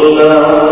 بزرگ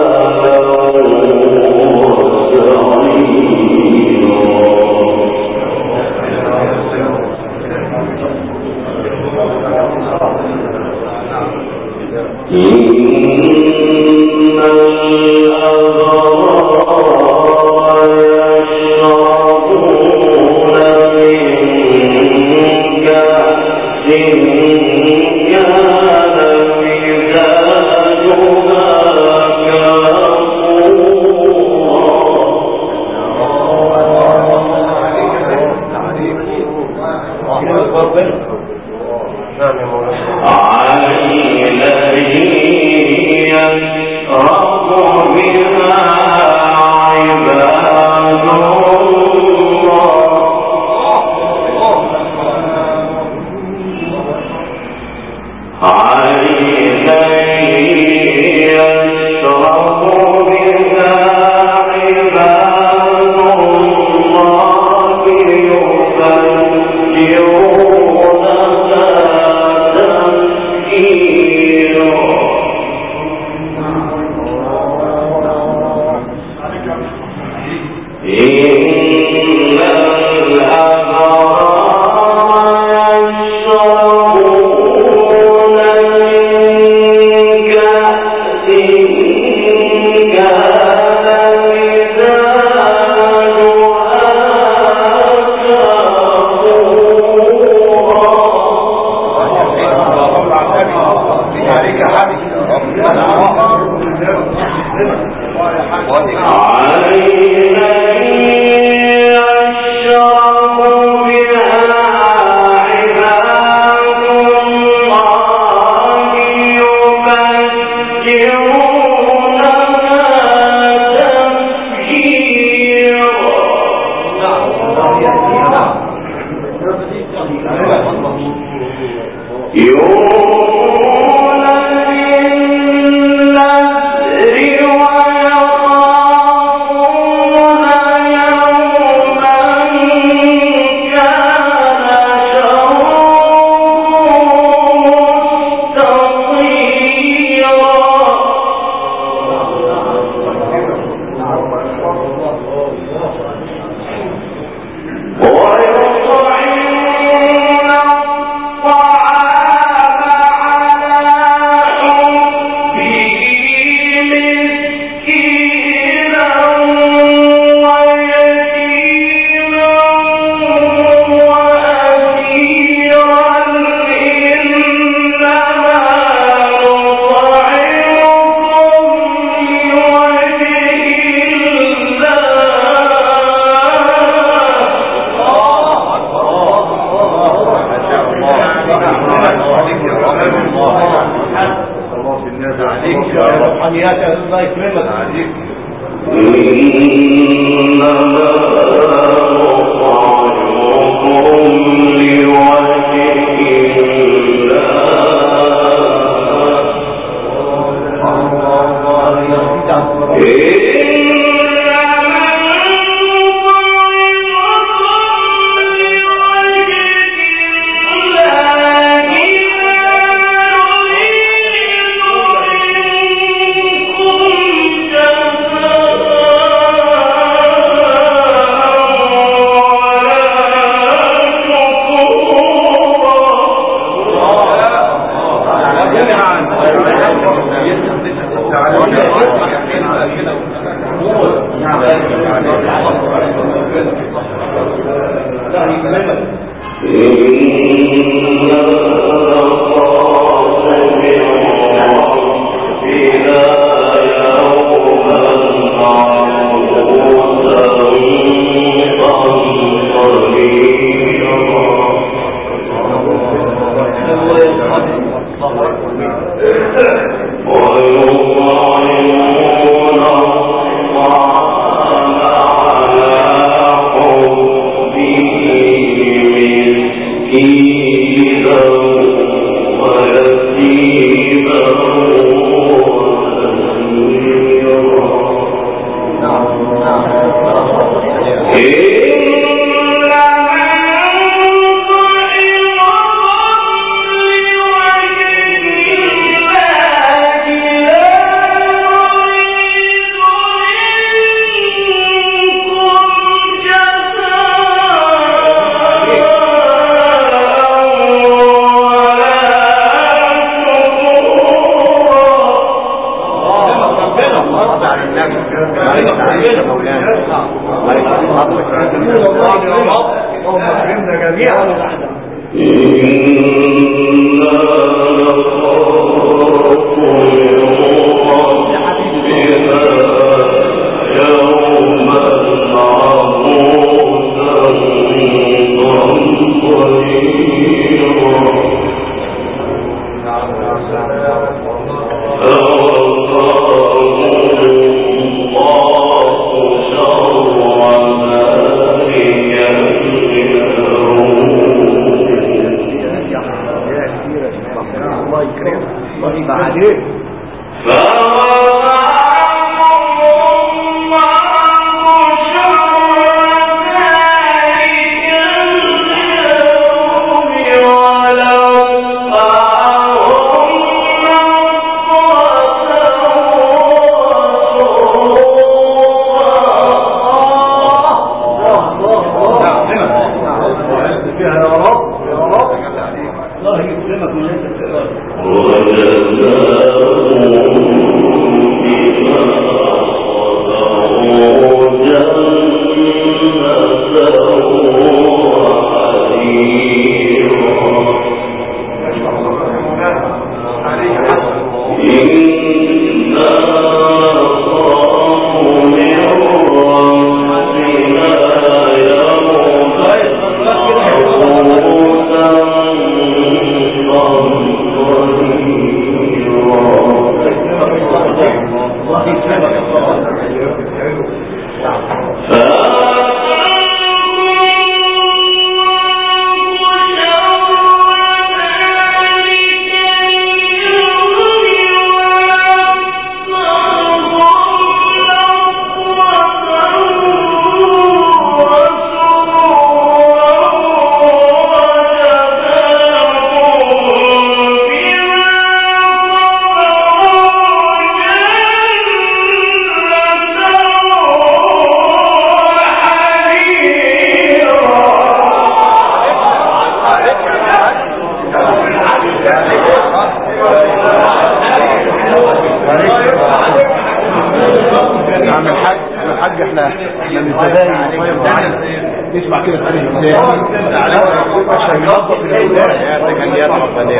في الاولاد هذا كان يضرب عليه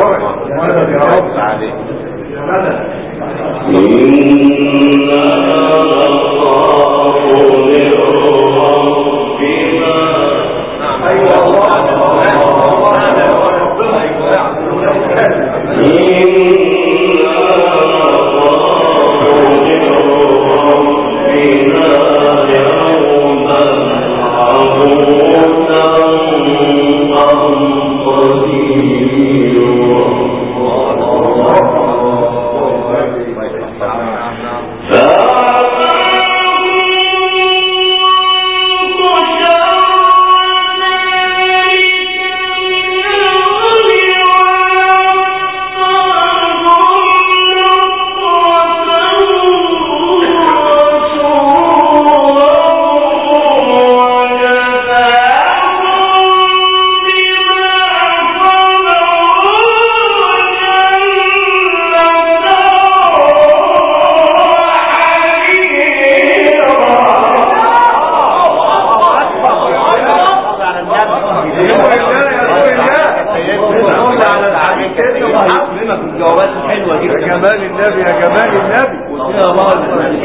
عليه جمال النبي يا جمال النبي.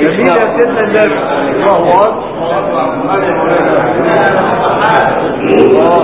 جميلة سيدنا النبي. الله الله الله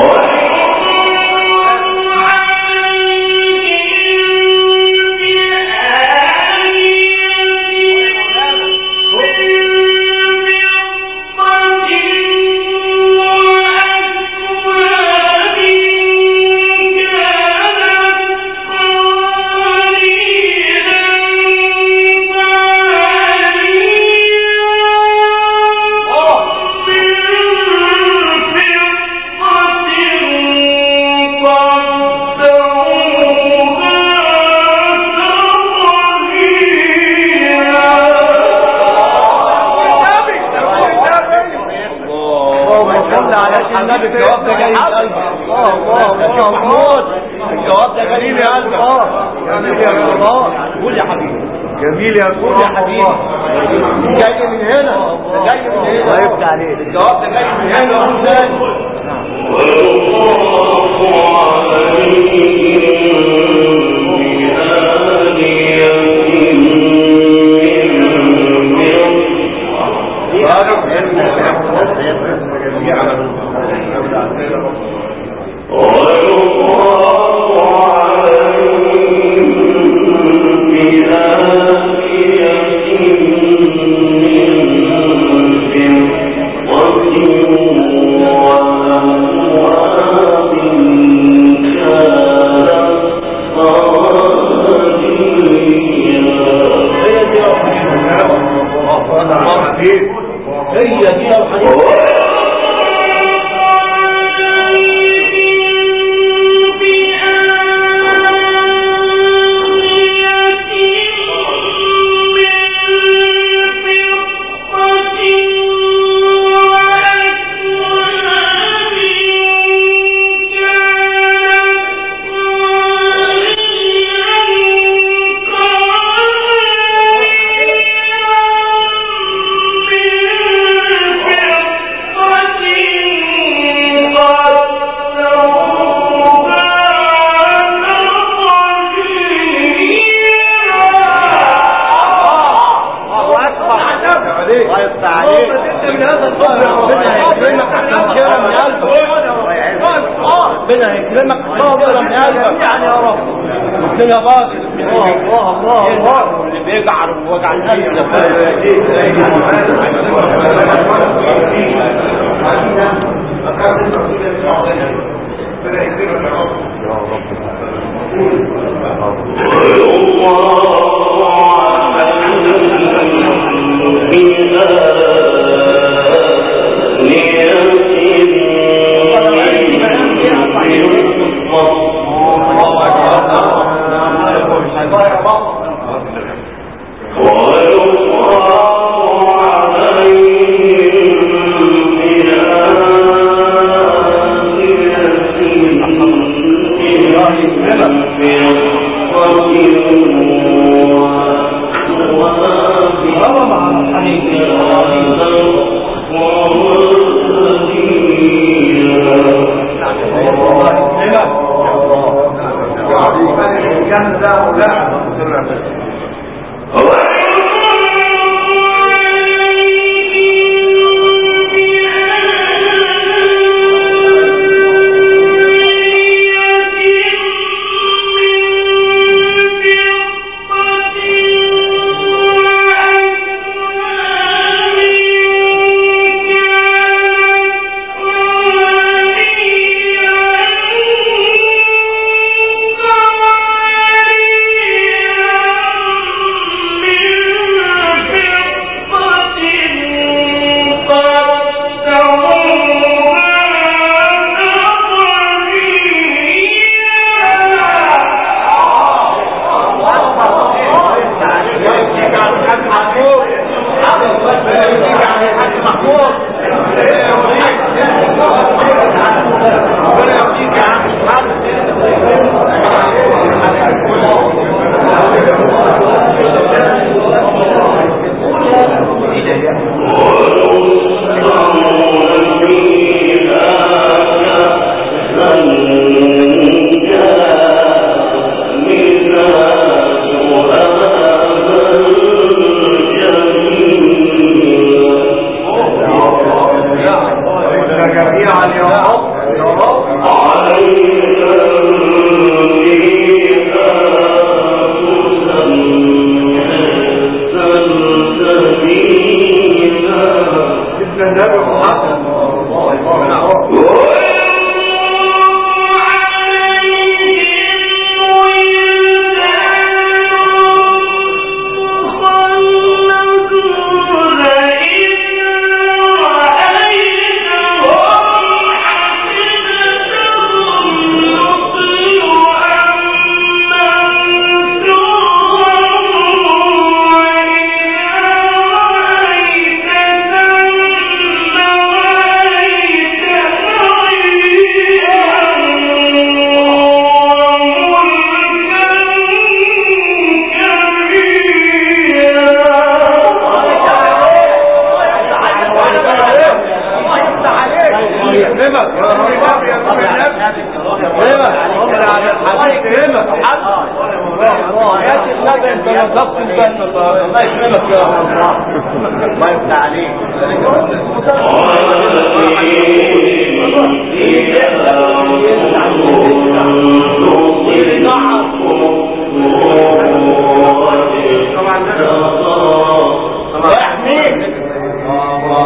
ربنا يكرمك صابرا يا قلبك يعني يا رب الدنيا باظت الله الله الله الله اللي بيجعر ووجع القلب يكرمك الله يكرمك يا الله ما يفتح عليك طبعا ده الله يحميك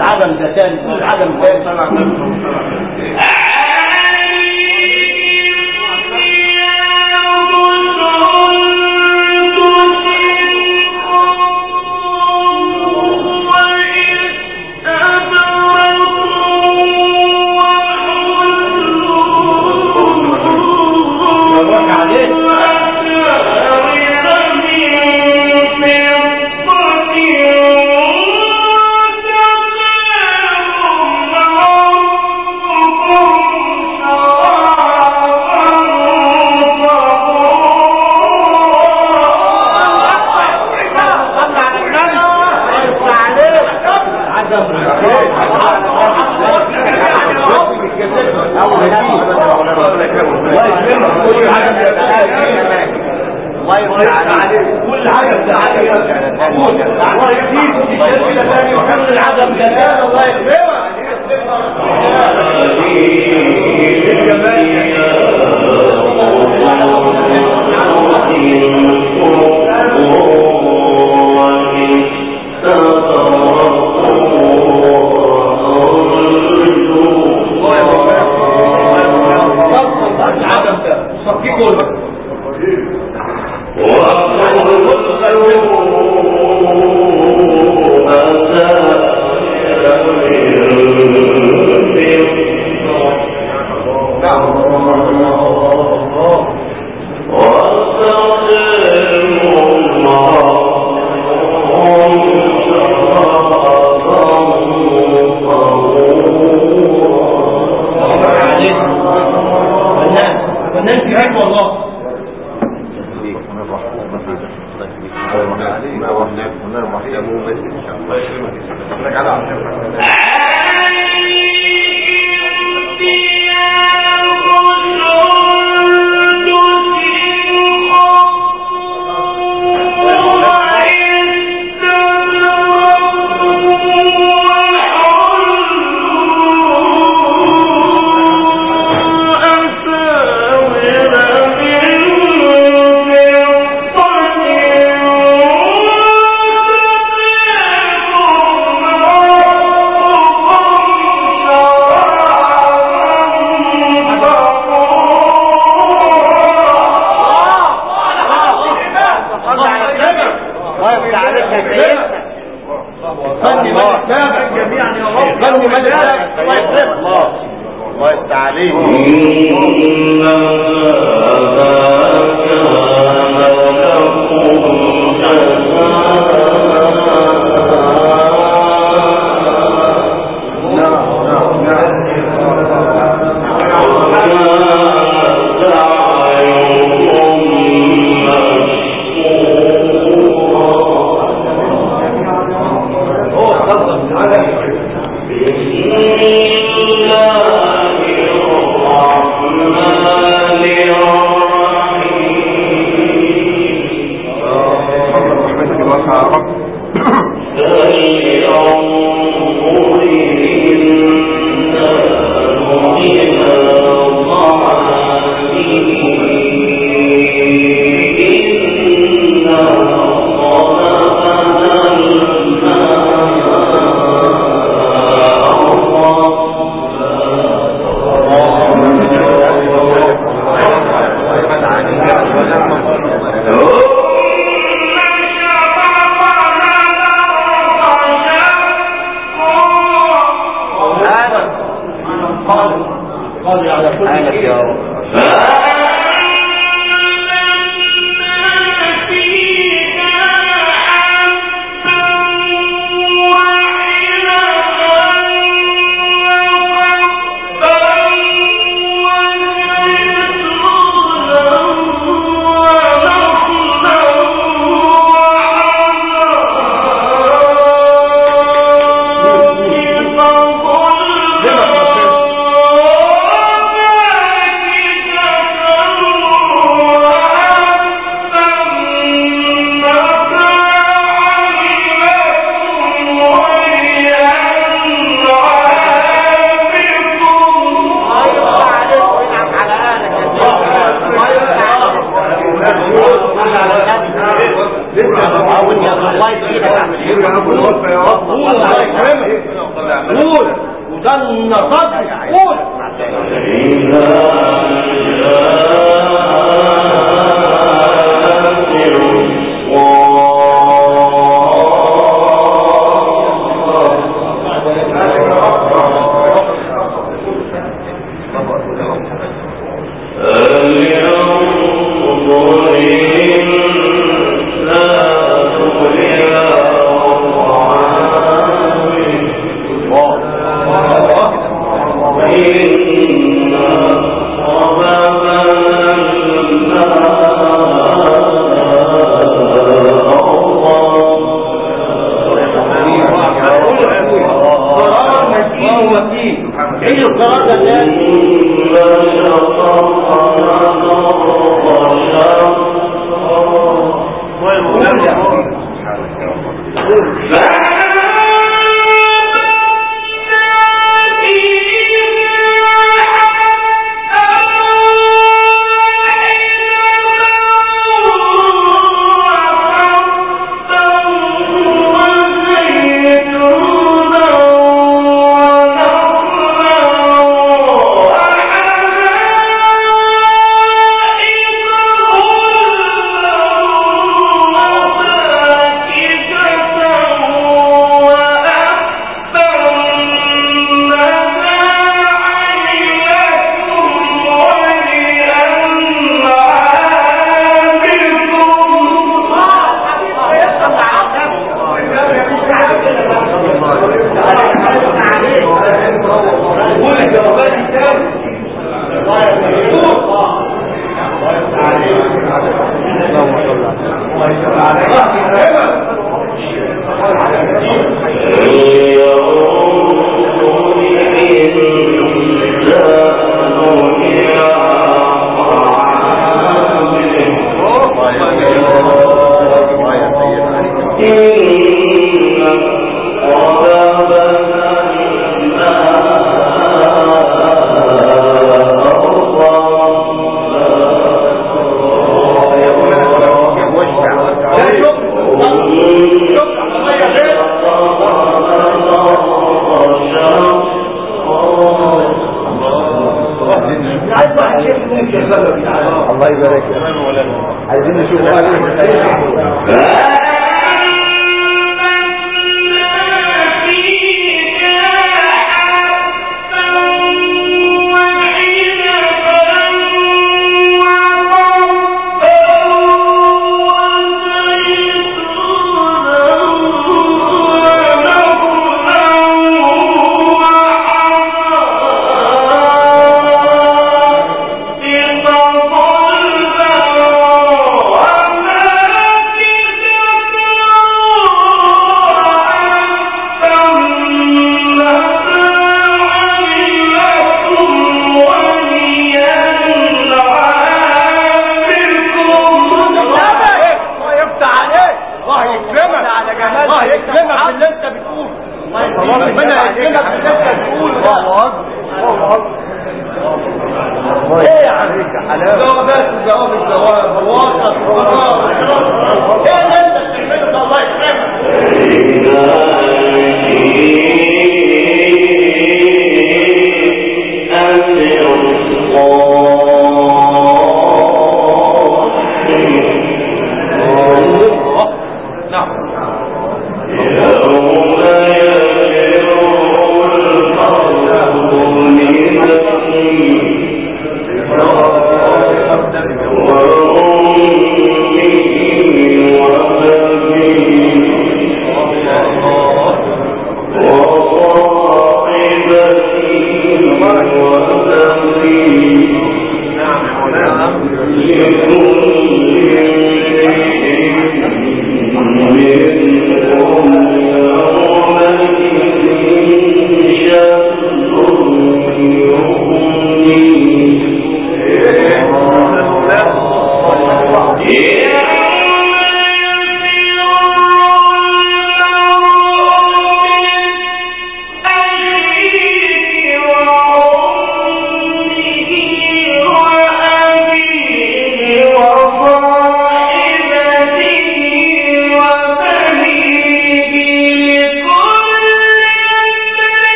العدم ده تاني العدم ده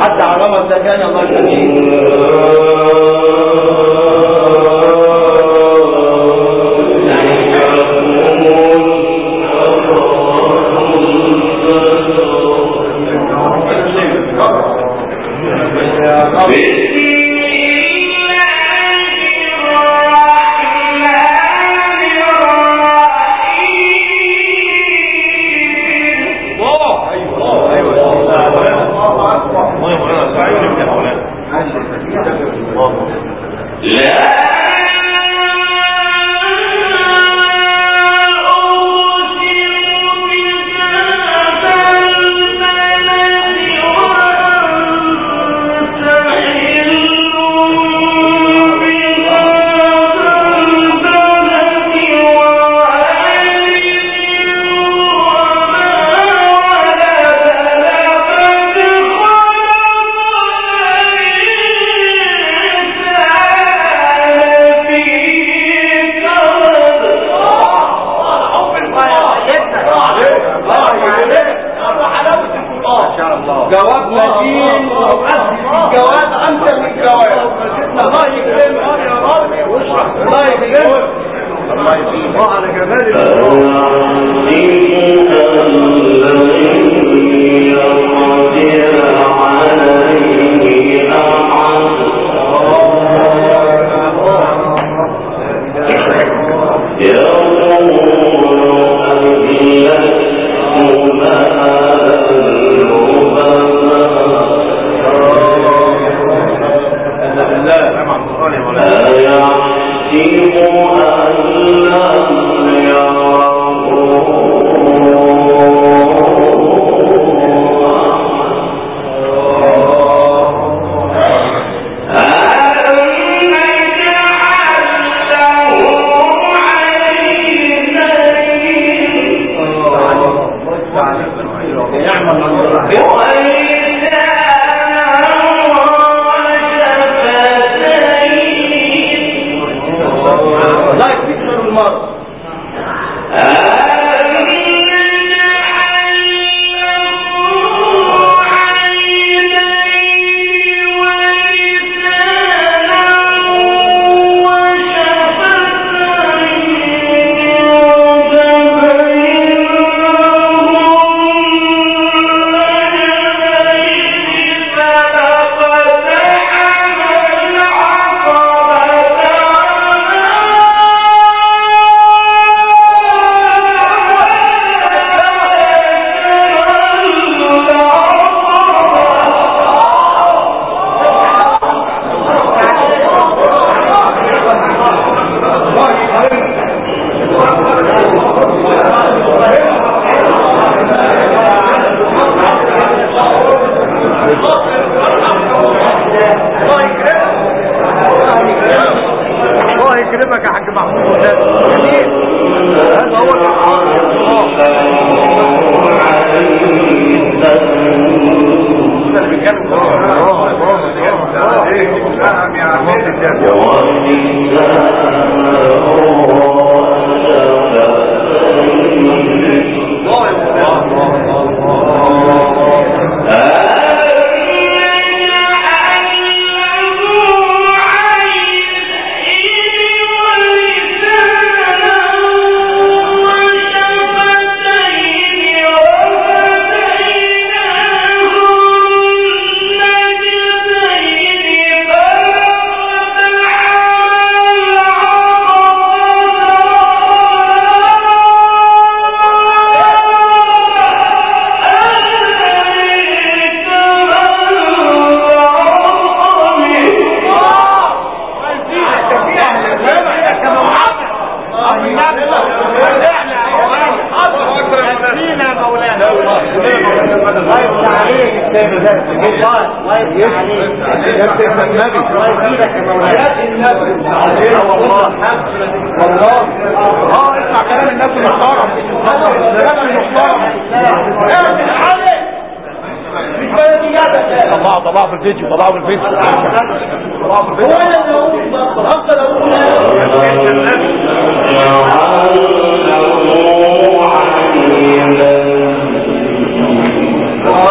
حتى رمى الزكاة الله الله على جمال عليه مش بلدياتك طبعا طبعا في الفيديو طبعا في الفيديو طبعا في هو الفيديو اللي أقول افضل أقول وما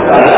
بلغنا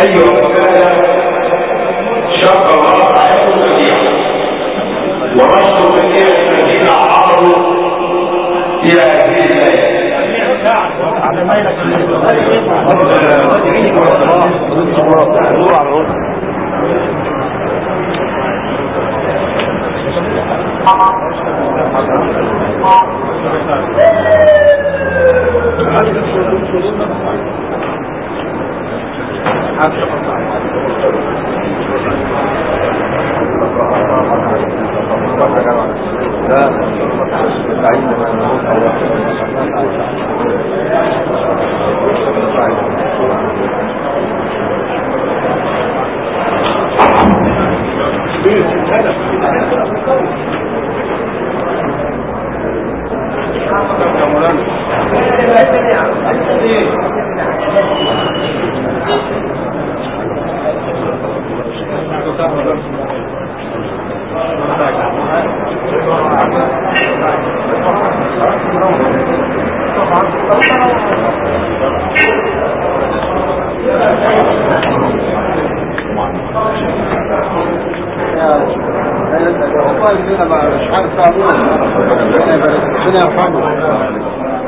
ايها الساده شكر الله. عليكم جميعا ونشكر جميع الذين عرضوا إلى هذه الليلة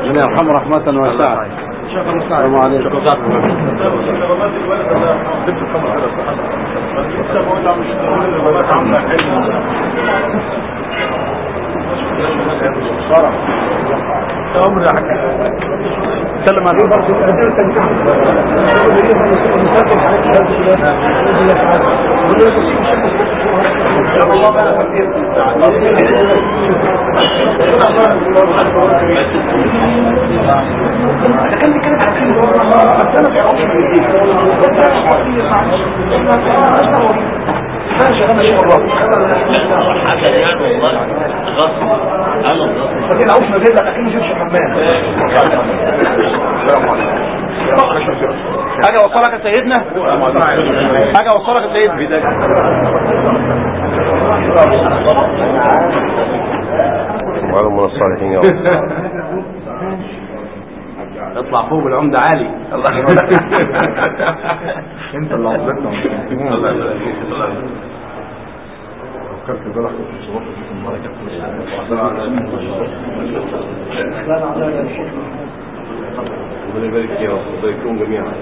ربنا يرحمه رحمة واسعة السلام عليكم عمري حكي اتكلم عليه برضه سلم حاجة يعني والله غصب أنا غصب فكده عاوز ما جايب لك أكيد مش حمام حاجة وصلك يا سيدنا؟ حاجة وصلك يا سيدنا؟ وعلى من الصالحين يا رب اطلع فوق العمدة عالي. انت اللي عظمتنا فكرت بالك في الصبح في المركز ربنا يبارك فيك يا رب. ويبارك لهم جميعا.